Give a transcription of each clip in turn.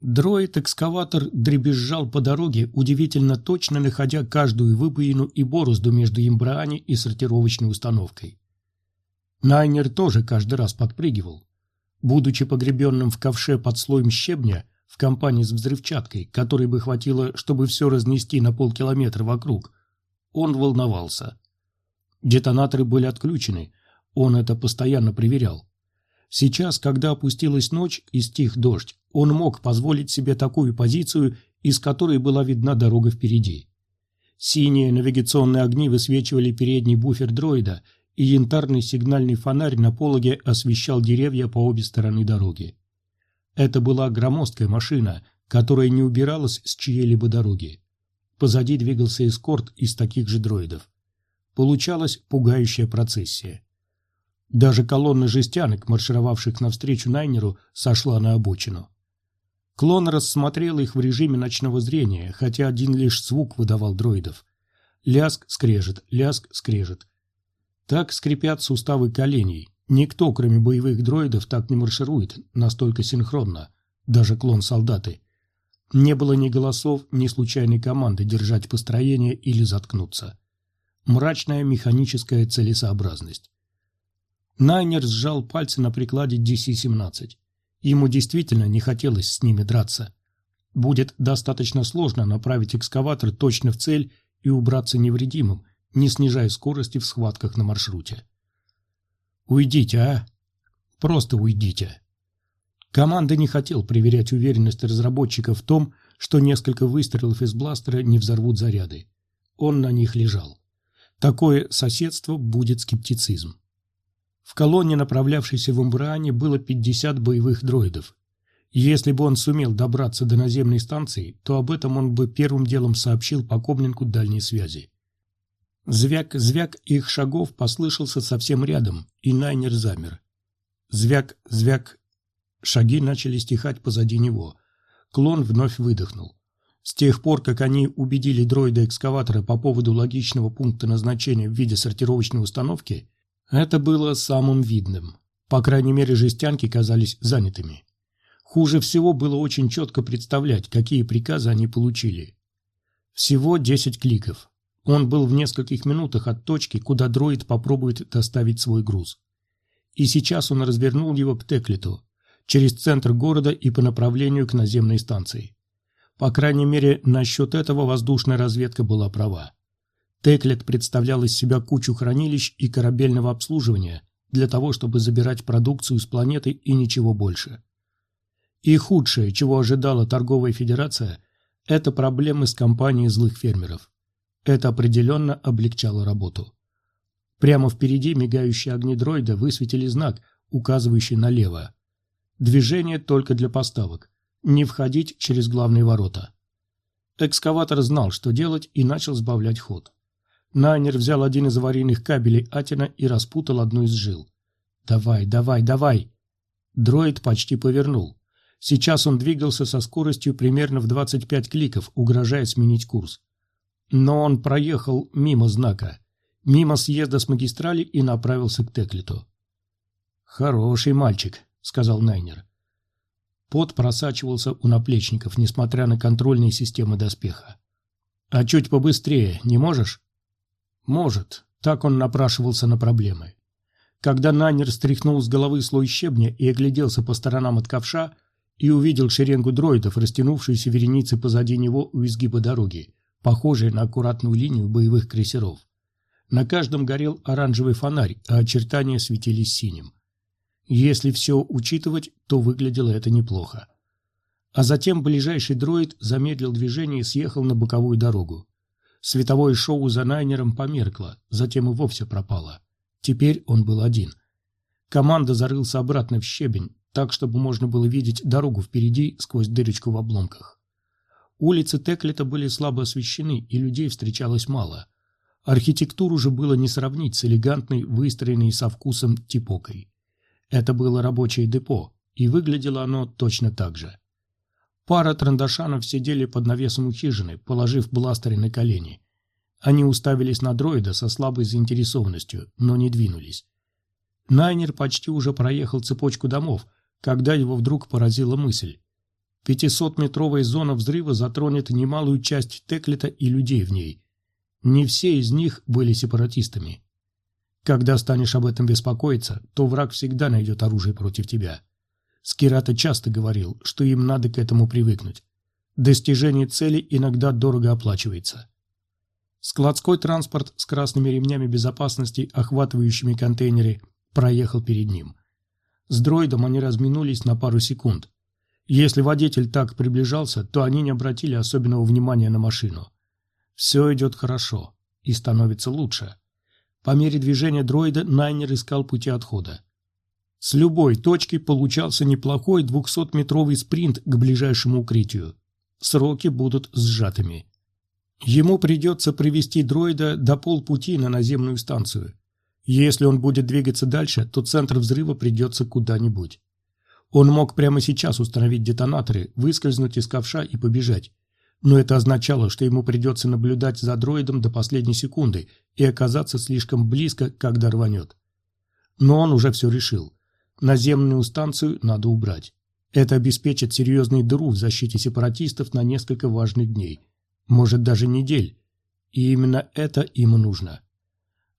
Дроид-экскаватор дребезжал по дороге, удивительно точно находя каждую выбоину и борозду между имбраани и сортировочной установкой. Найнер тоже каждый раз подпрыгивал. Будучи погребенным в ковше под слоем щебня, в компании с взрывчаткой, которой бы хватило, чтобы все разнести на полкилометра вокруг, он волновался. Детонаторы были отключены, он это постоянно проверял. Сейчас, когда опустилась ночь и стих дождь, он мог позволить себе такую позицию, из которой была видна дорога впереди. Синие навигационные огни высвечивали передний буфер дроида, и янтарный сигнальный фонарь на пологе освещал деревья по обе стороны дороги. Это была громоздкая машина, которая не убиралась с чьей-либо дороги. Позади двигался эскорт из таких же дроидов. Получалась пугающая процессия. Даже колонна жестянок, маршировавших навстречу Найнеру, сошла на обочину. Клон рассмотрел их в режиме ночного зрения, хотя один лишь звук выдавал дроидов. Ляск, скрежет, ляск, скрежет. Так скрипят суставы коленей. Никто, кроме боевых дроидов, так не марширует, настолько синхронно. Даже клон-солдаты. Не было ни голосов, ни случайной команды держать построение или заткнуться. Мрачная механическая целесообразность. Найнер сжал пальцы на прикладе DC-17. Ему действительно не хотелось с ними драться. Будет достаточно сложно направить экскаватор точно в цель и убраться невредимым, не снижая скорости в схватках на маршруте. «Уйдите, а! Просто уйдите!» Команда не хотел проверять уверенность разработчиков в том, что несколько выстрелов из бластера не взорвут заряды. Он на них лежал. Такое соседство будет скептицизм. В колонне, направлявшейся в Умбраане, было 50 боевых дроидов. Если бы он сумел добраться до наземной станции, то об этом он бы первым делом сообщил покобненку дальней связи. Звяк-звяк их шагов послышался совсем рядом, и Найнер замер. Звяк-звяк. Шаги начали стихать позади него. Клон вновь выдохнул. С тех пор, как они убедили дроида-экскаватора по поводу логичного пункта назначения в виде сортировочной установки, это было самым видным. По крайней мере, жестянки казались занятыми. Хуже всего было очень четко представлять, какие приказы они получили. Всего 10 кликов. Он был в нескольких минутах от точки, куда дроид попробует доставить свой груз. И сейчас он развернул его к Теклиту, через центр города и по направлению к наземной станции. По крайней мере, насчет этого воздушная разведка была права. Теклет представлял из себя кучу хранилищ и корабельного обслуживания для того, чтобы забирать продукцию с планеты и ничего больше. И худшее, чего ожидала торговая федерация, это проблемы с компанией злых фермеров. Это определенно облегчало работу. Прямо впереди мигающие огни дроида высветили знак, указывающий налево. Движение только для поставок. Не входить через главные ворота. Экскаватор знал, что делать, и начал сбавлять ход. Найнер взял один из аварийных кабелей Атина и распутал одну из жил. «Давай, давай, давай!» Дроид почти повернул. Сейчас он двигался со скоростью примерно в 25 кликов, угрожая сменить курс. Но он проехал мимо знака, мимо съезда с магистрали и направился к Теклиту. «Хороший мальчик», — сказал Найнер. Пот просачивался у наплечников, несмотря на контрольные системы доспеха. «А чуть побыстрее не можешь?» Может, так он напрашивался на проблемы. Когда Нанер стряхнул с головы слой щебня и огляделся по сторонам от ковша, и увидел шеренгу дроидов, растянувшуюся вереницей позади него у изгиба дороги, похожей на аккуратную линию боевых крейсеров. На каждом горел оранжевый фонарь, а очертания светились синим. Если все учитывать, то выглядело это неплохо. А затем ближайший дроид замедлил движение и съехал на боковую дорогу. Световое шоу за Найнером померкло, затем и вовсе пропало. Теперь он был один. Команда зарылся обратно в щебень, так, чтобы можно было видеть дорогу впереди сквозь дырочку в обломках. Улицы Теклета были слабо освещены, и людей встречалось мало. Архитектуру же было не сравнить с элегантной, выстроенной со вкусом типокой. Это было рабочее депо, и выглядело оно точно так же. Пара трандашанов сидели под навесом у хижины, положив бластеры на колени. Они уставились на дроида со слабой заинтересованностью, но не двинулись. Найнер почти уже проехал цепочку домов, когда его вдруг поразила мысль. 500-метровая зона взрыва затронет немалую часть Теклета и людей в ней. Не все из них были сепаратистами. Когда станешь об этом беспокоиться, то враг всегда найдет оружие против тебя. Скирата часто говорил, что им надо к этому привыкнуть. Достижение цели иногда дорого оплачивается. Складской транспорт с красными ремнями безопасности, охватывающими контейнеры, проехал перед ним. С дроидом они разминулись на пару секунд. Если водитель так приближался, то они не обратили особенного внимания на машину. Все идет хорошо и становится лучше. По мере движения дроида Найнер искал пути отхода. С любой точки получался неплохой 200-метровый спринт к ближайшему укрытию. Сроки будут сжатыми. Ему придется привести дроида до полпути на наземную станцию. Если он будет двигаться дальше, то центр взрыва придется куда-нибудь. Он мог прямо сейчас установить детонаторы, выскользнуть из ковша и побежать. Но это означало, что ему придется наблюдать за дроидом до последней секунды и оказаться слишком близко, когда рванет. Но он уже все решил. Наземную станцию надо убрать. Это обеспечит серьезную дыру в защите сепаратистов на несколько важных дней. Может, даже недель. И именно это им нужно.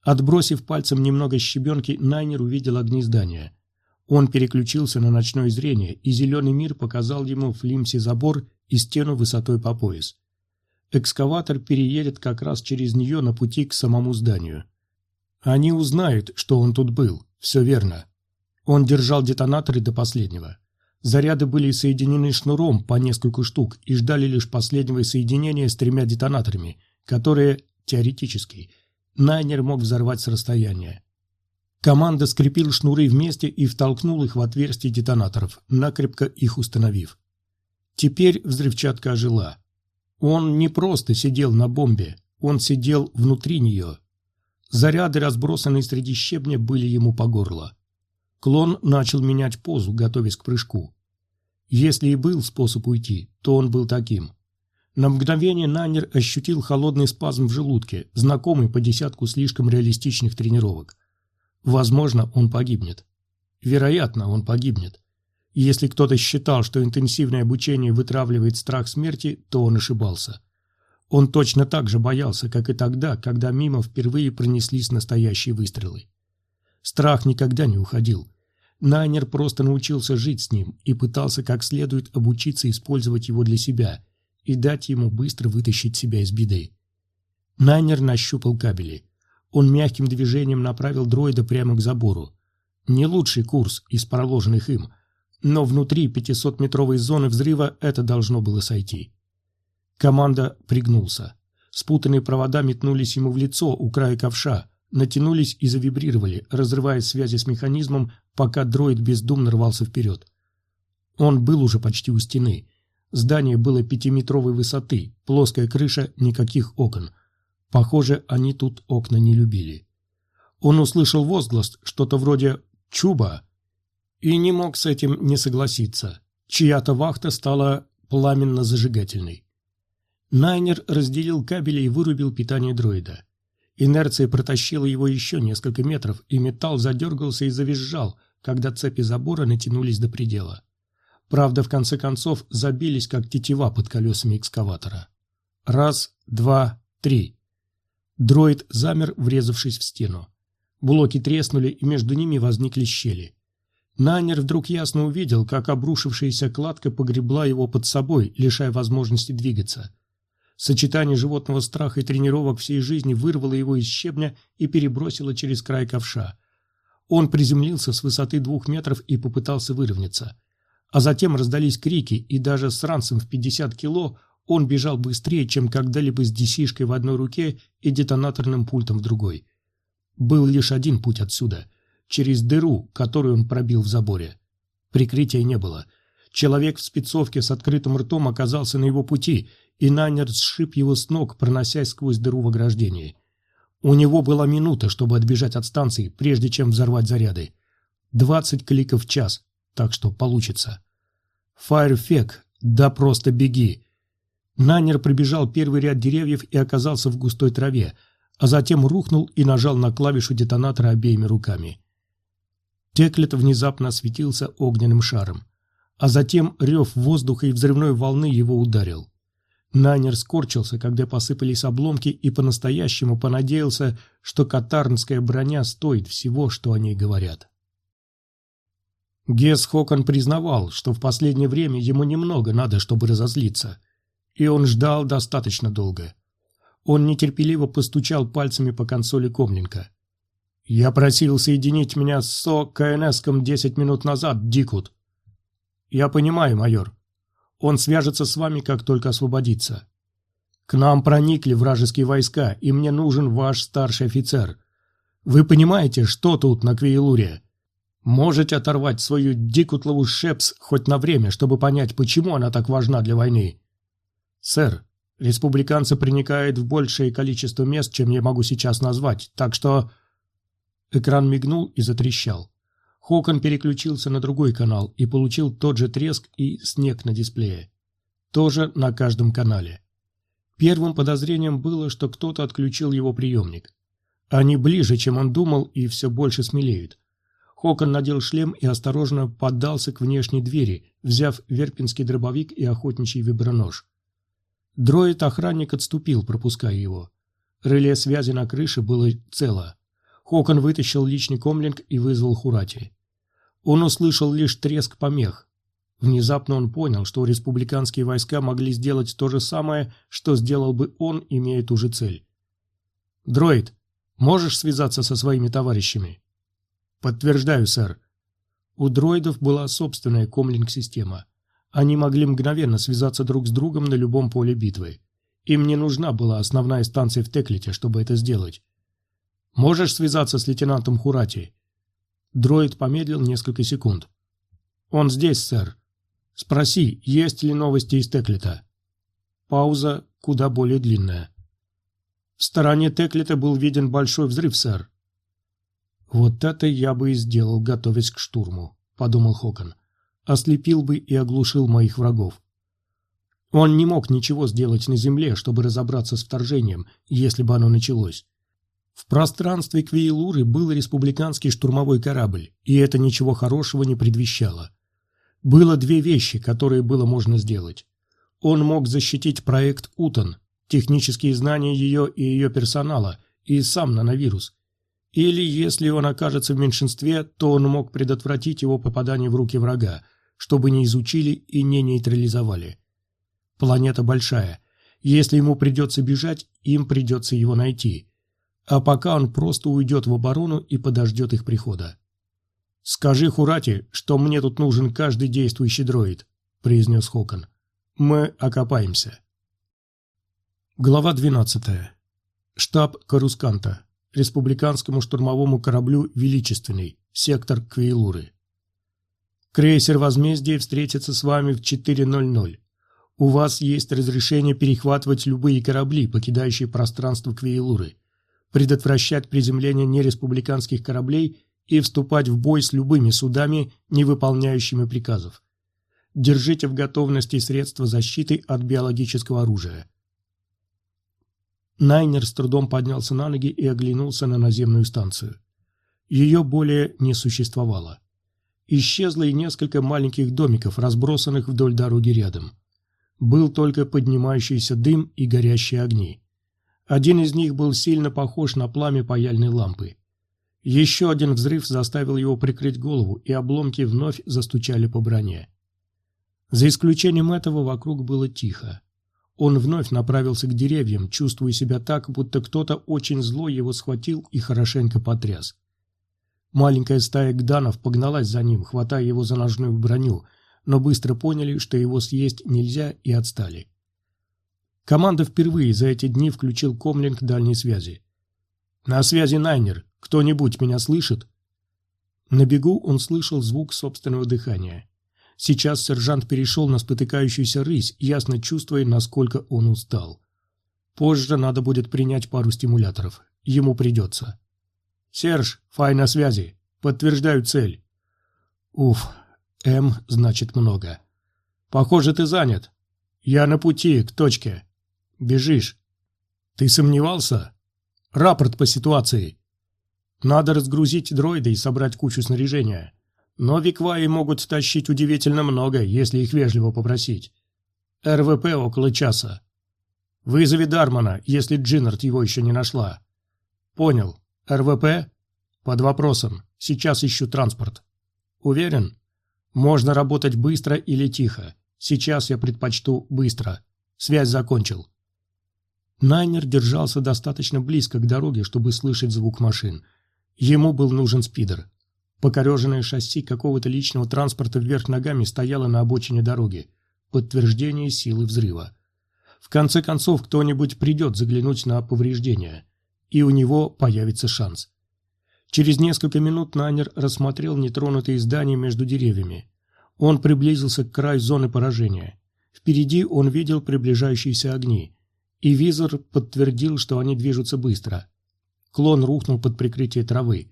Отбросив пальцем немного щебенки, Найнер увидел огни здания. Он переключился на ночное зрение, и зеленый мир показал ему в Лимсе забор и стену высотой по пояс. Экскаватор переедет как раз через нее на пути к самому зданию. Они узнают, что он тут был, все верно. Он держал детонаторы до последнего. Заряды были соединены шнуром по несколько штук и ждали лишь последнего соединения с тремя детонаторами, которые, теоретически, Найнер мог взорвать с расстояния. Команда скрепил шнуры вместе и втолкнул их в отверстие детонаторов, накрепко их установив. Теперь взрывчатка ожила. Он не просто сидел на бомбе, он сидел внутри нее. Заряды, разбросанные среди щебня, были ему по горло. Клон начал менять позу, готовясь к прыжку. Если и был способ уйти, то он был таким. На мгновение Нанер ощутил холодный спазм в желудке, знакомый по десятку слишком реалистичных тренировок. Возможно, он погибнет. Вероятно, он погибнет. Если кто-то считал, что интенсивное обучение вытравливает страх смерти, то он ошибался. Он точно так же боялся, как и тогда, когда мимо впервые пронеслись настоящие выстрелы. Страх никогда не уходил. Найнер просто научился жить с ним и пытался как следует обучиться использовать его для себя и дать ему быстро вытащить себя из беды. Найнер нащупал кабели. Он мягким движением направил дроида прямо к забору. Не лучший курс из проложенных им, но внутри 500-метровой зоны взрыва это должно было сойти. Команда пригнулся. Спутанные провода метнулись ему в лицо у края ковша, натянулись и завибрировали, разрывая связи с механизмом, пока дроид бездумно рвался вперед. Он был уже почти у стены. Здание было пятиметровой высоты, плоская крыша, никаких окон. Похоже, они тут окна не любили. Он услышал возглас, что-то вроде «Чуба!» и не мог с этим не согласиться. Чья-то вахта стала пламенно-зажигательной. Найнер разделил кабели и вырубил питание дроида. Инерция протащила его еще несколько метров, и металл задергался и завизжал, когда цепи забора натянулись до предела. Правда, в конце концов, забились, как тетива под колесами экскаватора. Раз, два, три. Дроид замер, врезавшись в стену. Блоки треснули, и между ними возникли щели. Найнер вдруг ясно увидел, как обрушившаяся кладка погребла его под собой, лишая возможности двигаться. Сочетание животного страха и тренировок всей жизни вырвало его из щебня и перебросило через край ковша. Он приземлился с высоты двух метров и попытался выровняться. А затем раздались крики, и даже с ранцем в 50 кило он бежал быстрее, чем когда-либо с десишкой в одной руке и детонаторным пультом в другой. Был лишь один путь отсюда – через дыру, которую он пробил в заборе. Прикрытия не было. Человек в спецовке с открытым ртом оказался на его пути, и Найнер сшиб его с ног, проносясь сквозь дыру в ограждении. У него была минута, чтобы отбежать от станции, прежде чем взорвать заряды. Двадцать кликов в час, так что получится. Фаерфек, да просто беги. Найнер пробежал первый ряд деревьев и оказался в густой траве, а затем рухнул и нажал на клавишу детонатора обеими руками. Теклет внезапно осветился огненным шаром. а затем рев воздуха и взрывной волны его ударил. Найнер скорчился, когда посыпались обломки, и по-настоящему понадеялся, что катарнская броня стоит всего, что о ней говорят. Гес Хокон признавал, что в последнее время ему немного надо, чтобы разозлиться, и он ждал достаточно долго. Он нетерпеливо постучал пальцами по консоли Комленко. «Я просил соединить меня с СО КНСком десять минут назад, Дикут». «Я понимаю, майор», он свяжется с вами, как только освободится. К нам проникли вражеские войска, и мне нужен ваш старший офицер. Вы понимаете, что тут на Квейлуре? Можете оторвать свою Дикутлову Шепс хоть на время, чтобы понять, почему она так важна для войны? Сэр, республиканцы проникают в большее количество мест, чем я могу сейчас назвать, так что... Экран мигнул и затрещал. Хокон переключился на другой канал и получил тот же треск и снег на дисплее. Тоже на каждом канале. Первым подозрением было, что кто-то отключил его приемник. Они ближе, чем он думал, и все больше смелеют. Хокон надел шлем и осторожно поддался к внешней двери, взяв верпинский дробовик и охотничий вибронож. Дроид-охранник отступил, пропуская его. Реле связи на крыше было цело. Хокон вытащил личный комлинг и вызвал Хурати. Он услышал лишь треск помех. Внезапно он понял, что республиканские войска могли сделать то же самое, что сделал бы он, имея ту же цель. «Дроид, можешь связаться со своими товарищами?» «Подтверждаю, сэр». У дроидов была собственная комлинг-система. Они могли мгновенно связаться друг с другом на любом поле битвы. Им не нужна была основная станция в Теклите, чтобы это сделать. Можешь связаться с лейтенантом Хурати?» Дроид помедлил несколько секунд. «Он здесь, сэр. Спроси, есть ли новости из Теклита?» Пауза куда более длинная. «В стороне Теклита был виден большой взрыв, сэр». «Вот это я бы и сделал, готовясь к штурму», — подумал Хокон. «Ослепил бы и оглушил моих врагов». Он не мог ничего сделать на земле, чтобы разобраться с вторжением, если бы оно началось. В пространстве Квейлуры был республиканский штурмовой корабль, и это ничего хорошего не предвещало. Было две вещи, которые было можно сделать. Он мог защитить проект Утон, технические знания ее и ее персонала, и сам нановирус. Или, если он окажется в меньшинстве, то он мог предотвратить его попадание в руки врага, чтобы не изучили и не нейтрализовали. Планета большая. Если ему придется бежать, им придется его найти а пока он просто уйдет в оборону и подождет их прихода. «Скажи Хурати, что мне тут нужен каждый действующий дроид», – произнес Хокон. «Мы окопаемся». Глава 12. Штаб Карусканта. Республиканскому штурмовому кораблю «Величественный», сектор Квейлуры. Крейсер «Возмездие» встретится с вами в 4.00. У вас есть разрешение перехватывать любые корабли, покидающие пространство Квейлуры предотвращать приземление нереспубликанских кораблей и вступать в бой с любыми судами, не выполняющими приказов. Держите в готовности средства защиты от биологического оружия. Найнер с трудом поднялся на ноги и оглянулся на наземную станцию. Ее более не существовало. Исчезло и несколько маленьких домиков, разбросанных вдоль дороги рядом. Был только поднимающийся дым и горящие огни. Один из них был сильно похож на пламя паяльной лампы. Еще один взрыв заставил его прикрыть голову, и обломки вновь застучали по броне. За исключением этого вокруг было тихо. Он вновь направился к деревьям, чувствуя себя так, будто кто-то очень зло его схватил и хорошенько потряс. Маленькая стая гданов погналась за ним, хватая его за ножную броню, но быстро поняли, что его съесть нельзя, и отстали. Команда впервые за эти дни включил комлинг дальней связи. «На связи Найнер. Кто-нибудь меня слышит?» На бегу он слышал звук собственного дыхания. Сейчас сержант перешел на спотыкающуюся рысь, ясно чувствуя, насколько он устал. Позже надо будет принять пару стимуляторов. Ему придется. «Серж, Фай на связи. Подтверждаю цель». «Уф, М значит много. Похоже, ты занят. Я на пути к точке». Бежишь. Ты сомневался? Рапорт по ситуации. Надо разгрузить дроида и собрать кучу снаряжения. Но викваи могут тащить удивительно много, если их вежливо попросить. РВП около часа. Вызови Дармана, если Джиннард его еще не нашла. Понял. РВП? Под вопросом. Сейчас ищу транспорт. Уверен? Можно работать быстро или тихо. Сейчас я предпочту быстро. Связь закончил. Найнер держался достаточно близко к дороге, чтобы слышать звук машин. Ему был нужен спидер. Покореженное шасси какого-то личного транспорта вверх ногами стояло на обочине дороги. Подтверждение силы взрыва. В конце концов, кто-нибудь придет заглянуть на повреждения, и у него появится шанс. Через несколько минут Найнер рассмотрел нетронутые здания между деревьями. Он приблизился к краю зоны поражения. Впереди он видел приближающиеся огни, и визор подтвердил, что они движутся быстро. Клон рухнул под прикрытие травы.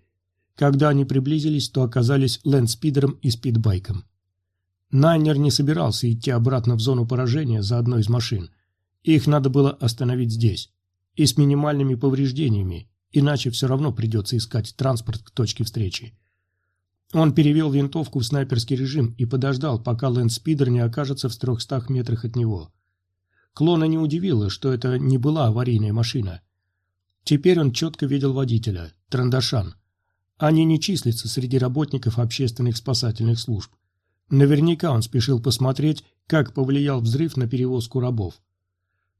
Когда они приблизились, то оказались лэндспидером и спидбайком. Найнер не собирался идти обратно в зону поражения за одной из машин. Их надо было остановить здесь. И с минимальными повреждениями, иначе все равно придется искать транспорт к точке встречи. Он перевел винтовку в снайперский режим и подождал, пока лэндспидер не окажется в трехстах метрах от него. Клона не удивило, что это не была аварийная машина. Теперь он четко видел водителя, Трандашан. Они не числятся среди работников общественных спасательных служб. Наверняка он спешил посмотреть, как повлиял взрыв на перевозку рабов.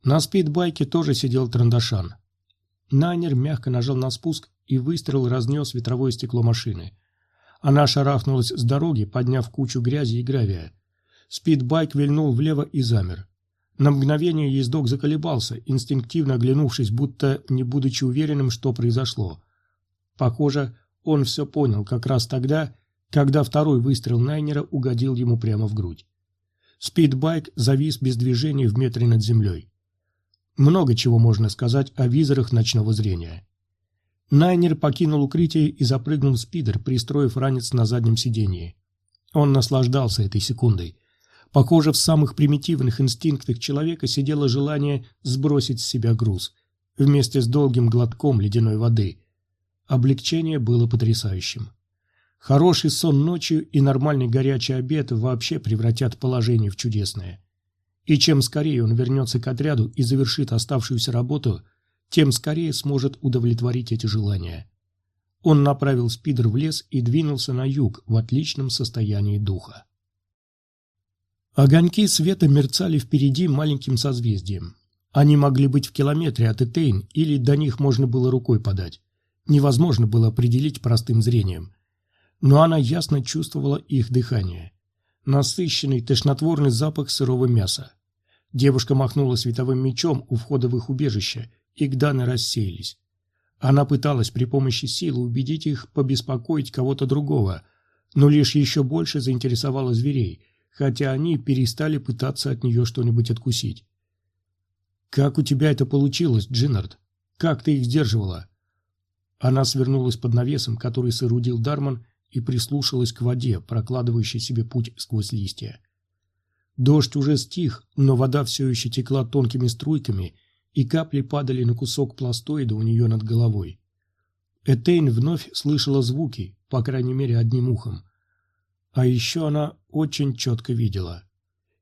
На спидбайке тоже сидел Трандашан. Найнер мягко нажал на спуск, и выстрел разнес ветровое стекло машины. Она шарахнулась с дороги, подняв кучу грязи и гравия. Спидбайк вильнул влево и замер. На мгновение ездок заколебался, инстинктивно оглянувшись, будто не будучи уверенным, что произошло. Похоже, он все понял как раз тогда, когда второй выстрел Найнера угодил ему прямо в грудь. Спидбайк завис без движения в метре над землей. Много чего можно сказать о визорах ночного зрения. Найнер покинул укрытие и запрыгнул в спидер, пристроив ранец на заднем сидении. Он наслаждался этой секундой. Похоже, в самых примитивных инстинктах человека сидело желание сбросить с себя груз, вместе с долгим глотком ледяной воды. Облегчение было потрясающим. Хороший сон ночью и нормальный горячий обед вообще превратят положение в чудесное. И чем скорее он вернется к отряду и завершит оставшуюся работу – тем скорее сможет удовлетворить эти желания. Он направил спидер в лес и двинулся на юг в отличном состоянии духа. Огоньки света мерцали впереди маленьким созвездием. Они могли быть в километре от Этейн, или до них можно было рукой подать. Невозможно было определить простым зрением. Но она ясно чувствовала их дыхание. Насыщенный, тошнотворный запах сырого мяса. Девушка махнула световым мечом у входа в их убежище, Игданы рассеялись. Она пыталась при помощи силы убедить их побеспокоить кого-то другого, но лишь еще больше заинтересовала зверей, хотя они перестали пытаться от нее что-нибудь откусить. «Как у тебя это получилось, Джиннард? Как ты их сдерживала?» Она свернулась под навесом, который соорудил Дарман, и прислушалась к воде, прокладывающей себе путь сквозь листья. Дождь уже стих, но вода все еще текла тонкими струйками, и капли падали на кусок пластоида у нее над головой. Этейн вновь слышала звуки, по крайней мере одним ухом. А еще она очень четко видела.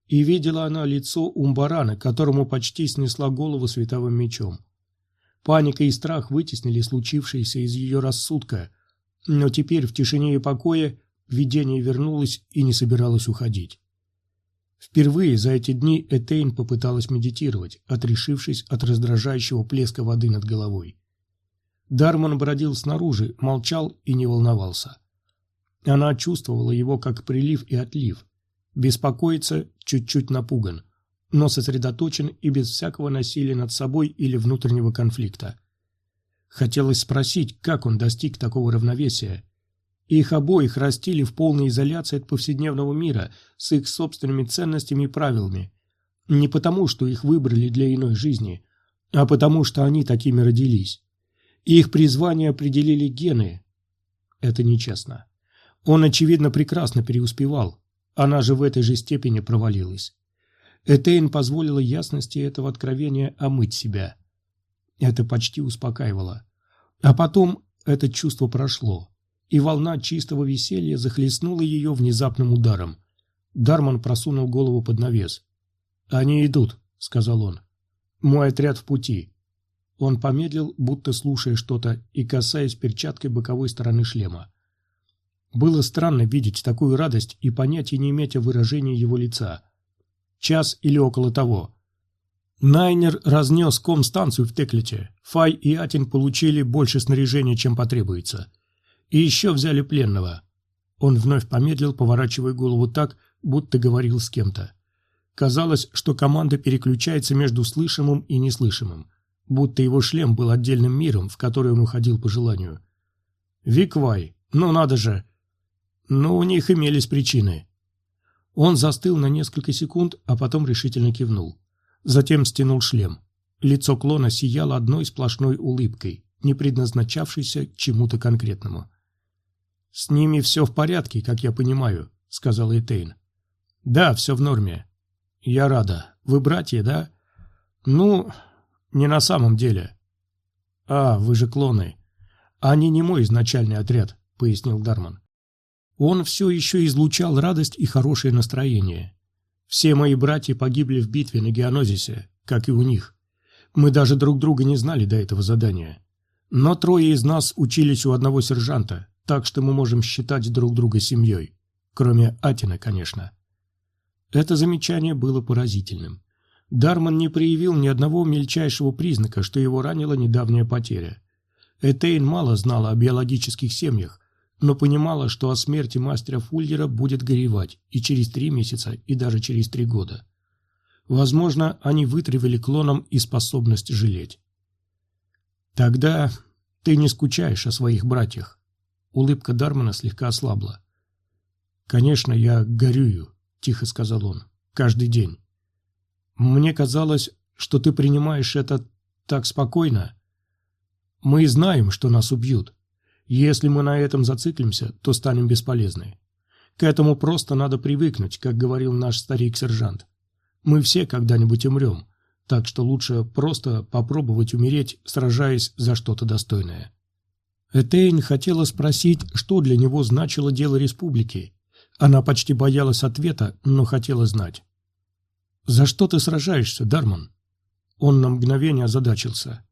И видела она лицо Умбарана, которому почти снесла голову световым мечом. Паника и страх вытеснили случившееся из ее рассудка, но теперь в тишине и покое видение вернулось и не собиралось уходить. Впервые за эти дни Этейн попыталась медитировать, отрешившись от раздражающего плеска воды над головой. Дарман бродил снаружи, молчал и не волновался. Она чувствовала его как прилив и отлив. Беспокоится, чуть-чуть напуган, но сосредоточен и без всякого насилия над собой или внутреннего конфликта. Хотелось спросить, как он достиг такого равновесия, их обоих растили в полной изоляции от повседневного мира с их собственными ценностями и правилами. Не потому, что их выбрали для иной жизни, а потому, что они такими родились. Их призвание определили гены. Это нечестно. Он, очевидно, прекрасно преуспевал. Она же в этой же степени провалилась. Этейн позволила ясности этого откровения омыть себя. Это почти успокаивало. А потом это чувство прошло и волна чистого веселья захлестнула ее внезапным ударом. Дарман просунул голову под навес. «Они идут», — сказал он. «Мой отряд в пути». Он помедлил, будто слушая что-то и касаясь перчаткой боковой стороны шлема. Было странно видеть такую радость и понятия не иметь о выражении его лица. Час или около того. Найнер разнес комстанцию в Теклите. Фай и Атин получили больше снаряжения, чем потребуется. И еще взяли пленного. Он вновь помедлил, поворачивая голову так, будто говорил с кем-то. Казалось, что команда переключается между слышимым и неслышимым, будто его шлем был отдельным миром, в который он уходил по желанию. «Виквай, ну надо же!» Но у них имелись причины. Он застыл на несколько секунд, а потом решительно кивнул. Затем стянул шлем. Лицо клона сияло одной сплошной улыбкой, не предназначавшейся чему-то конкретному. «С ними все в порядке, как я понимаю», — сказал Этейн. «Да, все в норме. Я рада. Вы братья, да?» «Ну, не на самом деле». «А, вы же клоны. Они не мой изначальный отряд», — пояснил Дарман. Он все еще излучал радость и хорошее настроение. Все мои братья погибли в битве на Геонозисе, как и у них. Мы даже друг друга не знали до этого задания. Но трое из нас учились у одного сержанта, так что мы можем считать друг друга семьей. Кроме Атина, конечно. Это замечание было поразительным. Дарман не проявил ни одного мельчайшего признака, что его ранила недавняя потеря. Этейн мало знала о биологических семьях, но понимала, что о смерти мастера Фульгера будет горевать и через три месяца, и даже через три года. Возможно, они вытравили клонам и способность жалеть. «Тогда ты не скучаешь о своих братьях». Улыбка Дармана слегка ослабла. «Конечно, я горюю», — тихо сказал он, — «каждый день. Мне казалось, что ты принимаешь это так спокойно. Мы знаем, что нас убьют, если мы на этом зациклимся, то станем бесполезны. К этому просто надо привыкнуть, как говорил наш старик-сержант. Мы все когда-нибудь умрем, так что лучше просто попробовать умереть, сражаясь за что-то достойное. Этейн хотела спросить, что для него значило дело республики. Она почти боялась ответа, но хотела знать. «За что ты сражаешься, Дарман?» Он на мгновение озадачился.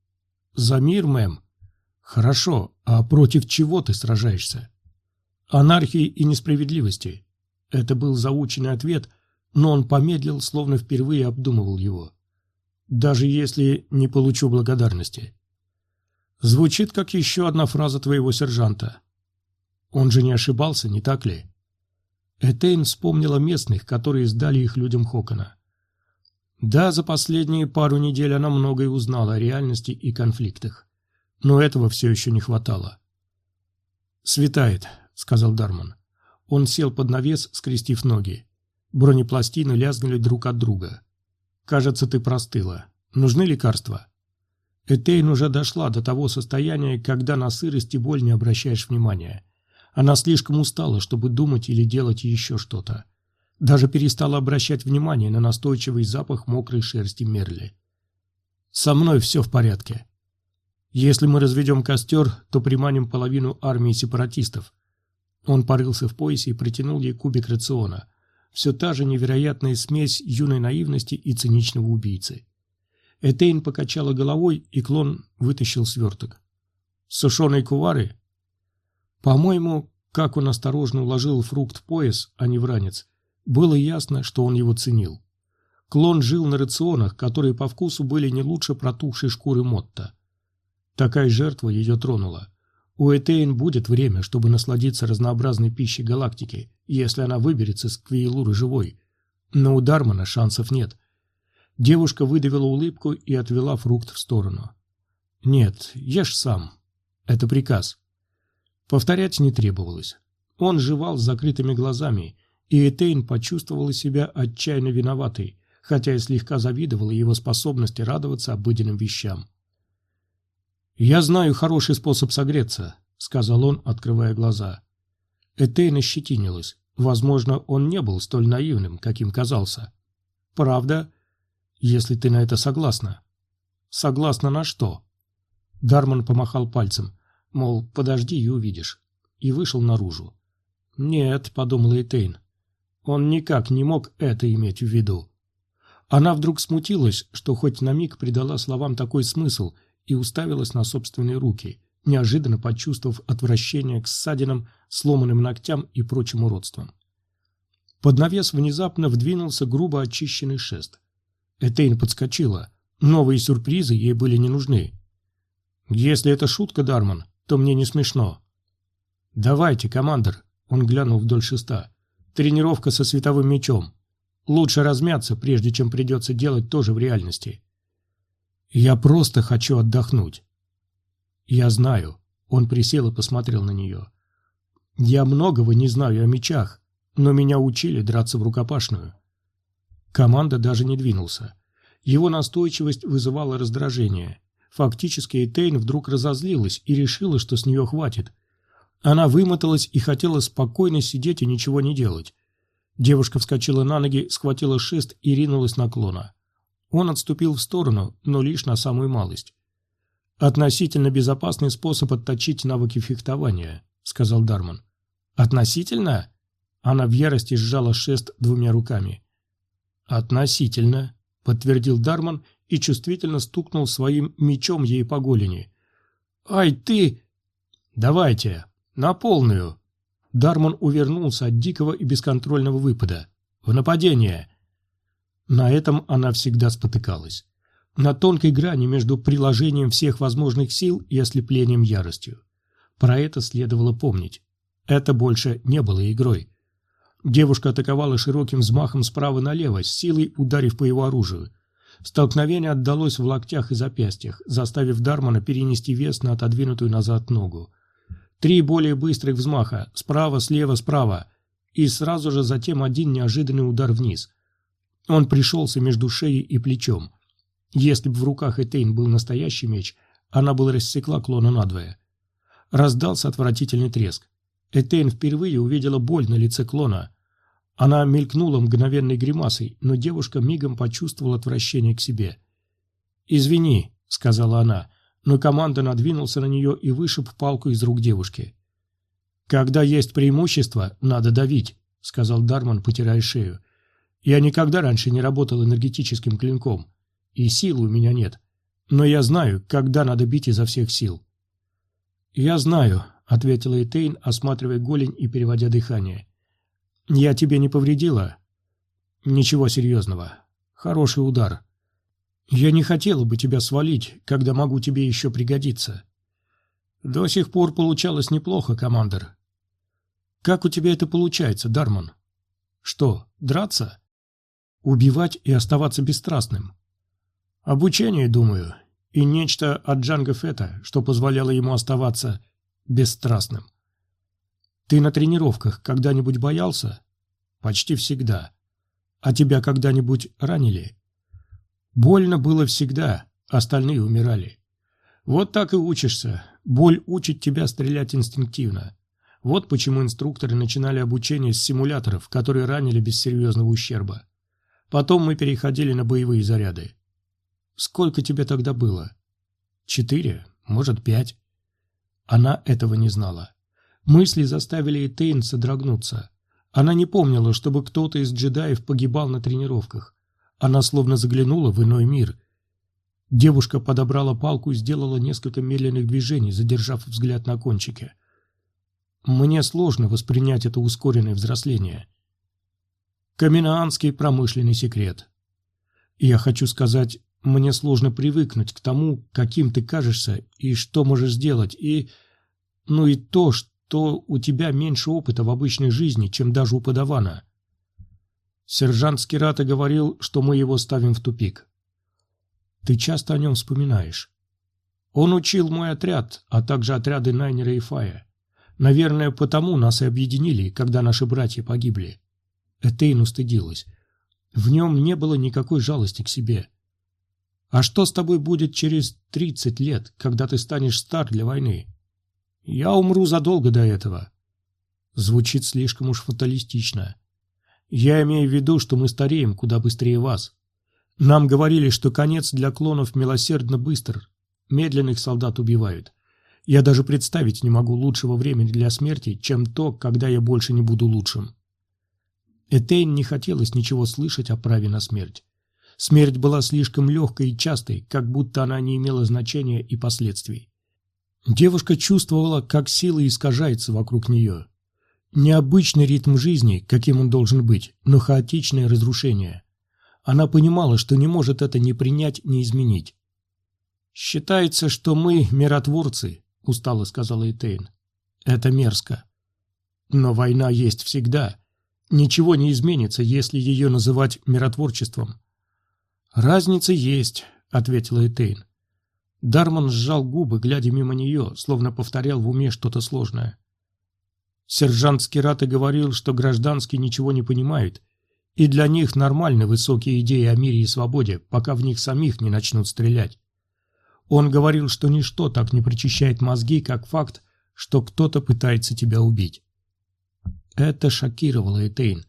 «За мир, мэм», Хорошо, а против чего ты сражаешься? Анархии и несправедливости. Это был заученный ответ, но он помедлил, словно впервые обдумывал его. Даже если не получу благодарности. Звучит как еще одна фраза твоего сержанта. Он же не ошибался, не так ли? Этейн вспомнила местных, которые сдали их людям Хокона. Да, за последние пару недель она многое узнала о реальности и конфликтах. Но этого все еще не хватало. «Светает», — сказал Дарман. Он сел под навес, скрестив ноги. Бронепластины лязгнули друг от друга. «Кажется, ты простыла. Нужны лекарства?» Этейн уже дошла до того состояния, когда на сырость и боль не обращаешь внимания. Она слишком устала, чтобы думать или делать еще что-то. Даже перестала обращать внимание на настойчивый запах мокрой шерсти Мерли. «Со мной все в порядке», если мы разведем костер, то приманим половину армии сепаратистов. Он порылся в поясе и притянул ей кубик рациона. Все та же невероятная смесь юной наивности и циничного убийцы. Этейн покачала головой, и клон вытащил сверток. «Сушеные кувары?» По-моему, как он осторожно уложил фрукт в пояс, а не в ранец, было ясно, что он его ценил. Клон жил на рационах, которые по вкусу были не лучше протухшей шкуры Мотта. Такая жертва ее тронула. У Этейн будет время, чтобы насладиться разнообразной пищей галактики, если она выберется с Квейлуры живой. Но у Дармана шансов нет. Девушка выдавила улыбку и отвела фрукт в сторону. «Нет, ешь сам. Это приказ». Повторять не требовалось. Он жевал с закрытыми глазами, и Этейн почувствовала себя отчаянно виноватой, хотя и слегка завидовала его способности радоваться обыденным вещам. «Я знаю хороший способ согреться», — сказал он, открывая глаза. Этейна щетинилась. Возможно, он не был столь наивным, каким казался. «Правда? Если ты на это согласна». «Согласна на что?» Дарман помахал пальцем, мол, подожди и увидишь. и вышел наружу. «Нет», — подумала Этейн, — «он никак не мог это иметь в виду». Она вдруг смутилась, что хоть на миг придала словам такой смысл, и уставилась на собственные руки, неожиданно почувствовав отвращение к ссадинам, сломанным ногтям и прочим уродствам. Под навес внезапно вдвинулся грубо очищенный шест. Этейн подскочила. Новые сюрпризы ей были не нужны. «Если это шутка, Дарман, то мне не смешно». «Давайте, командир», — он глянул вдоль шеста. «Тренировка со световым мечом. Лучше размяться, прежде чем придется делать тоже в реальности». «Я просто хочу отдохнуть». «Я знаю». Он присел и посмотрел на нее. «Я многого не знаю о мечах, но меня учили драться в рукопашную. Команда даже не двинулся. Его настойчивость вызывала раздражение. Фактически Этейн вдруг разозлилась и решила, что с нее хватит. Она вымоталась и хотела спокойно сидеть и ничего не делать. Девушка вскочила на ноги, схватила шест и ринулась на клона. Он отступил в сторону, но лишь на самую малость. «Относительно безопасный способ отточить навыки фехтования», — сказал Дарман. «Относительно?» Она в ярости сжала шест двумя руками. «Относительно», — подтвердил Дарман и чувствительно стукнул своим мечом ей по голени. «Ай ты!» «Давайте, на полную!» Дарман увернулся от дикого и бесконтрольного выпада. «В нападение!» На этом она всегда спотыкалась. На тонкой грани между приложением всех возможных сил и ослеплением яростью. Про это следовало помнить. Это больше не было игрой. Девушка атаковала широким взмахом справа налево, с силой ударив по его оружию. Столкновение отдалось в локтях и запястьях, заставив Дармана перенести вес на отодвинутую назад ногу. Три более быстрых взмаха, справа, слева, справа, и сразу же затем один неожиданный удар вниз. Он пришелся между шеей и плечом. Если бы в руках Этейн был настоящий меч, она бы рассекла клона надвое. Раздался отвратительный треск. Этейн впервые увидела боль на лице клона. Она мелькнула мгновенной гримасой, но девушка мигом почувствовала отвращение к себе. «Извини», — сказала она, но команда надвинулся на нее и вышиб палку из рук девушки. «Когда есть преимущество, надо давить», — сказал Дарман, потирая шею. «Я никогда раньше не работал энергетическим клинком, и силы у меня нет. Но я знаю, когда надо бить изо всех сил». «Я знаю», — ответила Этейн, осматривая голень и переводя дыхание. «Я тебе не повредила?» «Ничего серьезного. Хороший удар. Я не хотела бы тебя свалить, когда могу тебе еще пригодиться». «До сих пор получалось неплохо, командир». «Как у тебя это получается, Дарман?» «Что, драться?» «Убивать и оставаться бесстрастным». «Обучение, думаю, и нечто от Джанга Фета, что позволяло ему оставаться бесстрастным». Ты на тренировках когда-нибудь боялся? Почти всегда. А тебя когда-нибудь ранили? Больно было всегда, остальные умирали. Вот так и учишься. Боль учит тебя стрелять инстинктивно. Вот почему инструкторы начинали обучение с симуляторов, которые ранили без серьезного ущерба. Потом мы переходили на боевые заряды. Сколько тебе тогда было? Четыре, может, пять. Она этого не знала. Мысли заставили Этейн содрогнуться. Она не помнила, чтобы кто-то из джедаев погибал на тренировках. Она словно заглянула в иной мир. Девушка подобрала палку и сделала несколько медленных движений, задержав взгляд на кончике. Мне сложно воспринять это ускоренное взросление. Каминаанский промышленный секрет. Я хочу сказать, мне сложно привыкнуть к тому, каким ты кажешься и что можешь сделать, и... Ну и то, что то у тебя меньше опыта в обычной жизни, чем даже у подавана. Сержант Скирата говорил, что мы его ставим в тупик. Ты часто о нем вспоминаешь. Он учил мой отряд, а также отряды Найнера и Фая. Наверное, потому нас и объединили, когда наши братья погибли. Этейн устыдилась. В нем не было никакой жалости к себе. А что с тобой будет через тридцать лет, когда ты станешь стар для войны? Я умру задолго до этого. Звучит слишком уж фаталистично. Я имею в виду, что мы стареем куда быстрее вас. Нам говорили, что конец для клонов милосердно быстр. Медленных солдат убивают. Я даже представить не могу лучшего времени для смерти, чем то, когда я больше не буду лучшим. Этейн не хотелось ничего слышать о праве на смерть. Смерть была слишком легкой и частой, как будто она не имела значения и последствий. Девушка чувствовала, как сила искажается вокруг нее. Необычный ритм жизни, каким он должен быть, но хаотичное разрушение. Она понимала, что не может это ни принять, ни изменить. «Считается, что мы миротворцы», — устало сказала Этейн. «Это мерзко. Но война есть всегда. Ничего не изменится, если ее называть миротворчеством». «Разница есть», — ответила Этейн. Дарман сжал губы, глядя мимо нее, словно повторял в уме что-то сложное. Сержант Скирата говорил, что гражданские ничего не понимают, и для них нормальны высокие идеи о мире и свободе, пока в них самих не начнут стрелять. Он говорил, что ничто так не прочищает мозги, как факт, что кто-то пытается тебя убить. Это шокировало Этейн.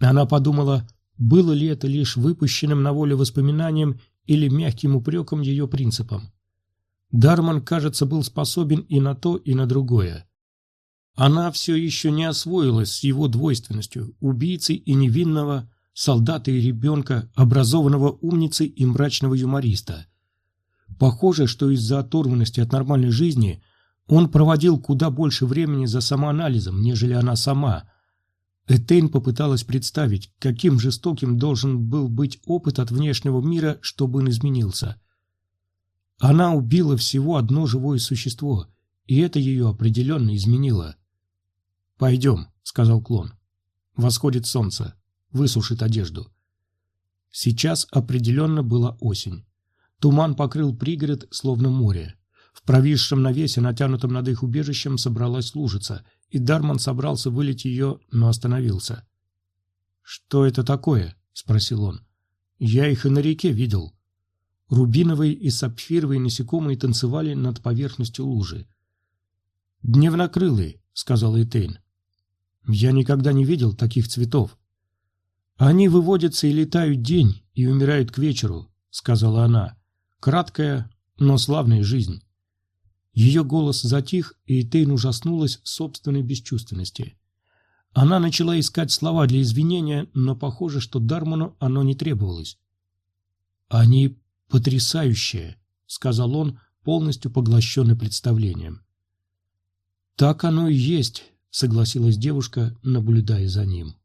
Она подумала, было ли это лишь выпущенным на волю воспоминанием или мягким упреком ее принципам. Дарман, кажется, был способен и на то, и на другое. Она все еще не освоилась с его двойственностью убийцы и невинного, солдата и ребенка, образованного умницы и мрачного юмориста. Похоже, что из-за оторванности от нормальной жизни он проводил куда больше времени за самоанализом, нежели она сама. Этейн попыталась представить, каким жестоким должен был быть опыт от внешнего мира, чтобы он изменился. Она убила всего одно живое существо, и это ее определенно изменило. «Пойдем», — сказал клон. Восходит солнце, высушит одежду. Сейчас определенно была осень. Туман покрыл пригород, словно море. В провисшем навесе, натянутом над их убежищем, собралась лужица, и Дарман собрался вылить ее, но остановился. «Что это такое?» — спросил он. «Я их и на реке видел». Рубиновые и сапфировые насекомые танцевали над поверхностью лужи. «Дневнокрылые», — сказал Этейн. Я никогда не видел таких цветов. Они выводятся и летают день, и умирают к вечеру, сказала она. Краткая, но славная жизнь. Ее голос затих, и Тейн ужаснулась собственной бесчувственности. Она начала искать слова для извинения, но похоже, что Дарману оно не требовалось. «Они потрясающие», — сказал он, полностью поглощенный представлением. «Так оно и есть», — согласилась девушка, наблюдая за ним.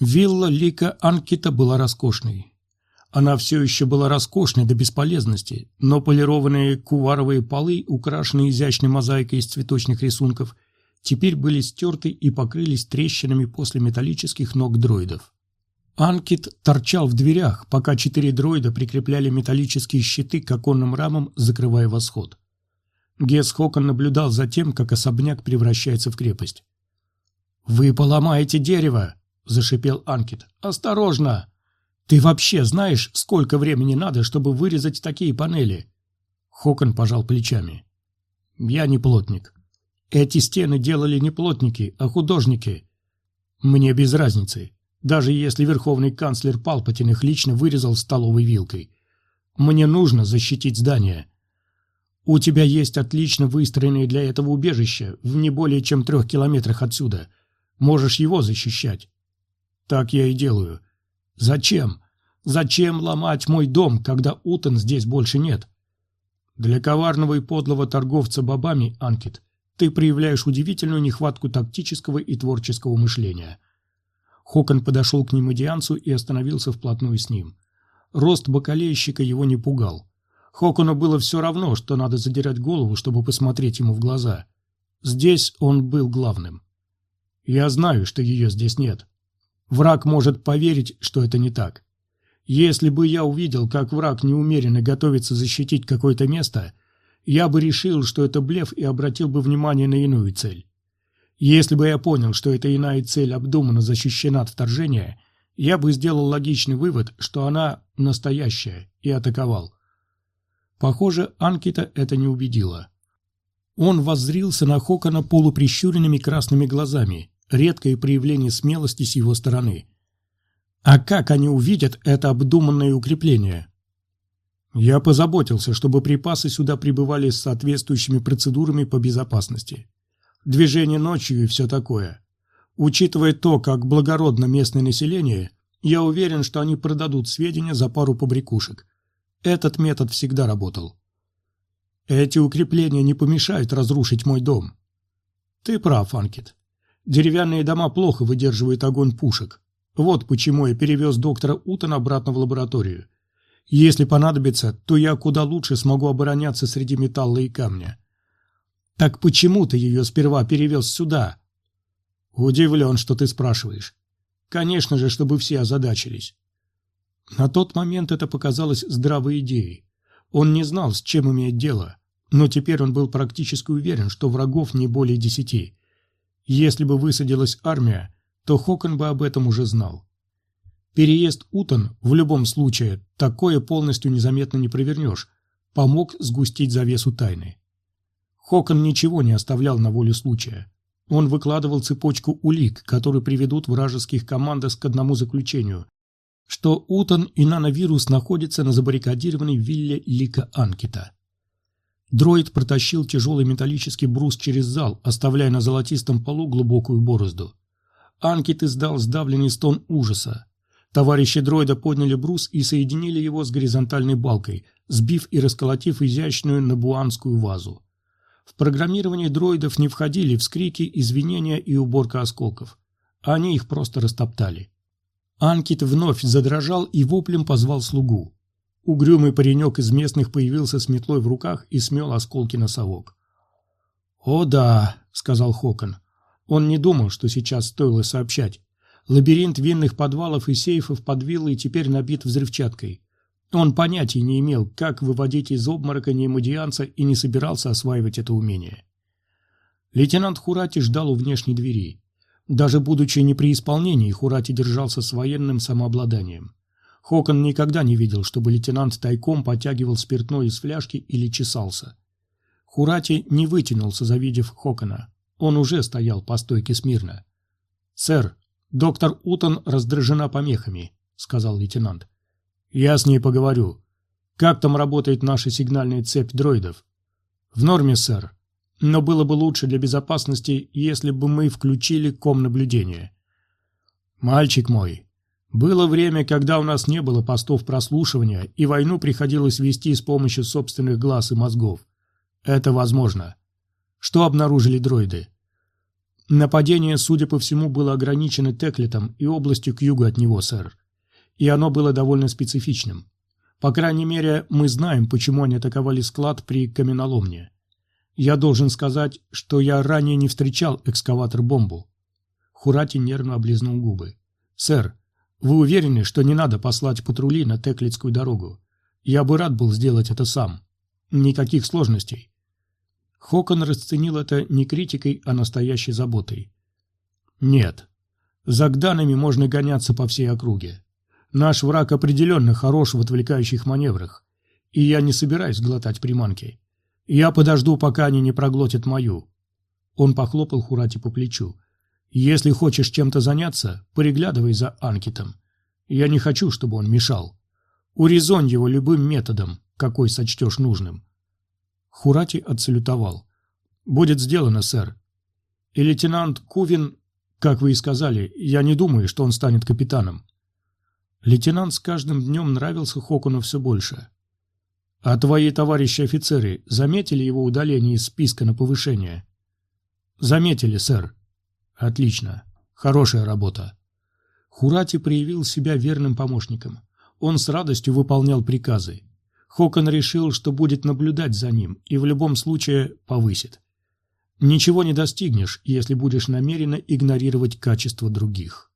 Вилла Лика Анкита была роскошной. Она все еще была роскошной до бесполезности, но полированные куваровые полы, украшенные изящной мозаикой из цветочных рисунков, теперь были стерты и покрылись трещинами после металлических ног дроидов. Анкит торчал в дверях, пока четыре дроида прикрепляли металлические щиты к оконным рамам, закрывая восход. Гес Хокон наблюдал за тем, как особняк превращается в крепость. «Вы поломаете дерево!» – зашипел Анкет. «Осторожно! Ты вообще знаешь, сколько времени надо, чтобы вырезать такие панели?» Хокон пожал плечами. «Я не плотник. Эти стены делали не плотники, а художники. Мне без разницы, даже если верховный канцлер Палпатин их лично вырезал столовой вилкой. Мне нужно защитить здание». У тебя есть отлично выстроенное для этого убежище в не более чем трех километрах отсюда. Можешь его защищать. Так я и делаю. Зачем? Зачем ломать мой дом, когда Утон здесь больше нет? Для коварного и подлого торговца бобами, Анкет, ты проявляешь удивительную нехватку тактического и творческого мышления. Хокон подошел к немодианцу и остановился вплотную с ним. Рост бакалейщика его не пугал. Хокону было все равно, что надо задирать голову, чтобы посмотреть ему в глаза. Здесь он был главным. Я знаю, что ее здесь нет. Враг может поверить, что это не так. Если бы я увидел, как враг неумеренно готовится защитить какое-то место, я бы решил, что это блеф и обратил бы внимание на иную цель. Если бы я понял, что эта иная цель обдуманно защищена от вторжения, я бы сделал логичный вывод, что она настоящая, и атаковал. Похоже, Анкита это не убедило. Он воззрился на Хокона полуприщуренными красными глазами, редкое проявление смелости с его стороны. А как они увидят это обдуманное укрепление? Я позаботился, чтобы припасы сюда прибывали с соответствующими процедурами по безопасности. Движение ночью и все такое. Учитывая то, как благородно местное население, я уверен, что они продадут сведения за пару побрякушек. Этот метод всегда работал. Эти укрепления не помешают разрушить мой дом. Ты прав, Анкет. Деревянные дома плохо выдерживают огонь пушек. Вот почему я перевез доктора Утона обратно в лабораторию. Если понадобится, то я куда лучше смогу обороняться среди металла и камня. Так почему ты ее сперва перевез сюда? Удивлен, что ты спрашиваешь. Конечно же, чтобы все озадачились. На тот момент это показалось здравой идеей. Он не знал, с чем имеет дело, но теперь он был практически уверен, что врагов не более десяти. Если бы высадилась армия, то Хокон бы об этом уже знал. Переезд Утон в любом случае такое полностью незаметно не провернешь, помог сгустить завесу тайны. Хокон ничего не оставлял на волю случая. Он выкладывал цепочку улик, которые приведут вражеских командос к одному заключению, что Утон и нановирус находятся на забаррикадированной вилле Лика Анкита. Дроид протащил тяжелый металлический брус через зал, оставляя на золотистом полу глубокую борозду. Анкит издал сдавленный стон ужаса. Товарищи дроида подняли брус и соединили его с горизонтальной балкой, сбив и расколотив изящную набуанскую вазу. В программирование дроидов не входили вскрики, извинения и уборка осколков. Они их просто растоптали. Анкит вновь задрожал и воплем позвал слугу. Угрюмый паренек из местных появился с метлой в руках и смел осколки на совок. «О да», — сказал Хокон. Он не думал, что сейчас стоило сообщать. Лабиринт винных подвалов и сейфов под виллой теперь набит взрывчаткой. Он понятия не имел, как выводить из обморока неимодианца и не собирался осваивать это умение. Лейтенант Хурати ждал у внешней двери. Даже будучи не при исполнении, Хурати держался с военным самообладанием. Хокон никогда не видел, чтобы лейтенант тайком потягивал спиртное из фляжки или чесался. Хурати не вытянулся, завидев Хокона. Он уже стоял по стойке смирно. «Сэр, «Доктор Утон раздражена помехами», — сказал лейтенант. «Я с ней поговорю. Как там работает наша сигнальная цепь дроидов?» «В норме, сэр. Но было бы лучше для безопасности, если бы мы включили ком-наблюдение». «Мальчик мой, было время, когда у нас не было постов прослушивания, и войну приходилось вести с помощью собственных глаз и мозгов. Это возможно. Что обнаружили дроиды?» Нападение, судя по всему, было ограничено Теклетом и областью к югу от него, сэр. И оно было довольно специфичным. По крайней мере, мы знаем, почему они атаковали склад при каменоломне. Я должен сказать, что я ранее не встречал экскаватор-бомбу. Хурати нервно облизнул губы. «Сэр, вы уверены, что не надо послать патрули на Теклетскую дорогу? Я бы рад был сделать это сам. Никаких сложностей. Хокон расценил это не критикой, а настоящей заботой. «Нет. За Гданами можно гоняться по всей округе. Наш враг определенно хорош в отвлекающих маневрах, и я не собираюсь глотать приманки. Я подожду, пока они не проглотят мою». Он похлопал Хурати по плечу. «Если хочешь чем-то заняться, приглядывай за Анкитом. Я не хочу, чтобы он мешал. Урезонь его любым методом, какой сочтешь нужным. Хурати отсалютовал. «Будет сделано, сэр. И лейтенант Кувин, как вы и сказали, я не думаю, что он станет капитаном». Лейтенант с каждым днем нравился Хокуну все больше. «А твои товарищи-офицеры заметили его удаление из списка на повышение?» «Заметили, сэр». «Отлично. Хорошая работа». Хурати проявил себя верным помощником. Он с радостью выполнял приказы. Хокон решил, что будет наблюдать за ним и в любом случае повысит. Ничего не достигнешь, если будешь намеренно игнорировать качество других.